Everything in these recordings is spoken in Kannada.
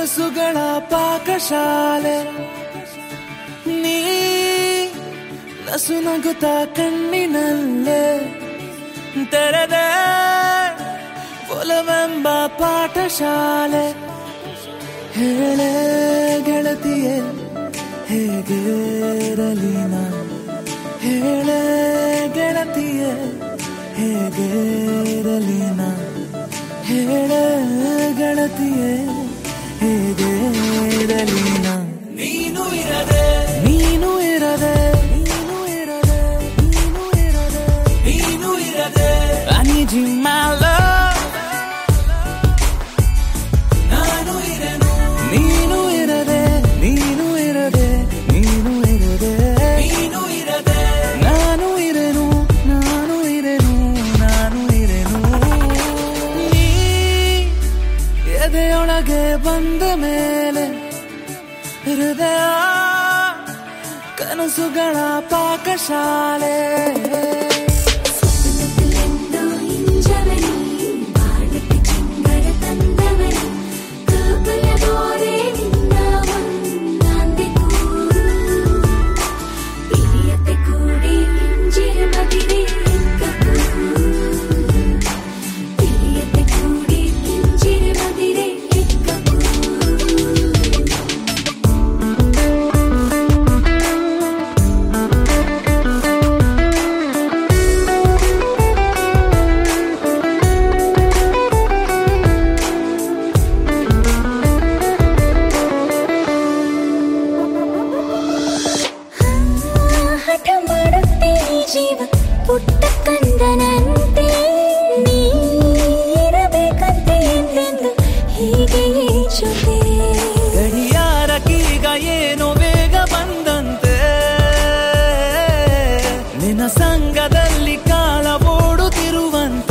ಕನಸುಗಳ ಪಾಕಶಾಲೆ. ನೀ ನಸು ನಗುತ್ತ ಕಣ್ಣಿನಲ್ಲೇ. ತೆರೆದ ಒಲವೆಂಬ ಪಾಠಶಾಲೆ. ಹೇಳೆ ಗೆಳತಿಯೇ, ಹೇಗಿರಲಿ ನಾನು ಹೇಳೆ ಗೆಳತಿಯೇ, ಹೇಗಿರಲಿ ನಾನು ಹೇಳೆ ಗೆಳತಿಯೇ. ಹೇಗಿರಲಿ ಬಂದ ಮೇಲೆ ಹೃದಯ ಕನಸುಗಳ ಪಾಕಶಾಲೆ. ಹೀಗೆ ಗಡಿಯಾರ ಕೀಗ ಏನು ಬೇಗ ಬಂದಂತೆ. ನಿನ್ನ ಸಂಘದಲ್ಲಿ ಕಾಲ ಓಡುತ್ತಿರುವಂತೆ.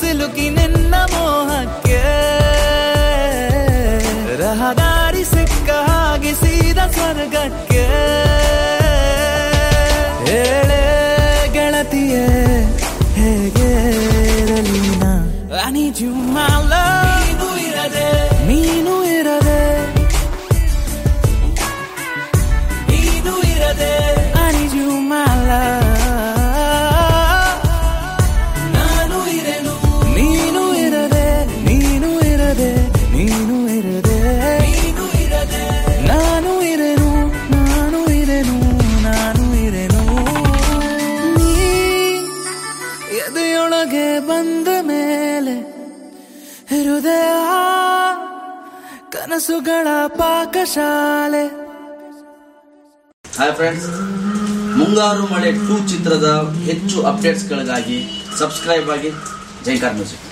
ಸಿಲುಕಿ ನಿನ್ನ ಮೋಹಕ್ಕೆ. ರಹದಾರಿ ಸಿಕ್ಕ ಹಾಗೆ ಸೀದ ಸ್ವರ್ಗಕ್ಕೆ. ಹೇಳೆ ಗೆಳತಿಯೇ ಹೇಗೆ I need you my love ಹೃದಯ ಕನಸುಗಳ ಪಾಕಶಾಲೆ. ಹಾಯ್ ಫ್ರೆಂಡ್ಸ್ ಮುಂಗಾರು ಮಳೆ ಟೂ ಚಿತ್ರದ ಹೆಚ್ಚು ಅಪ್ಡೇಟ್ಸ್ಗಳಿಗಾಗಿ ಸಬ್ಸ್ಕ್ರೈಬ್ ಆಗಿ ಜೈಕಾರ್ ಮ್ಯೂಸಿಕ್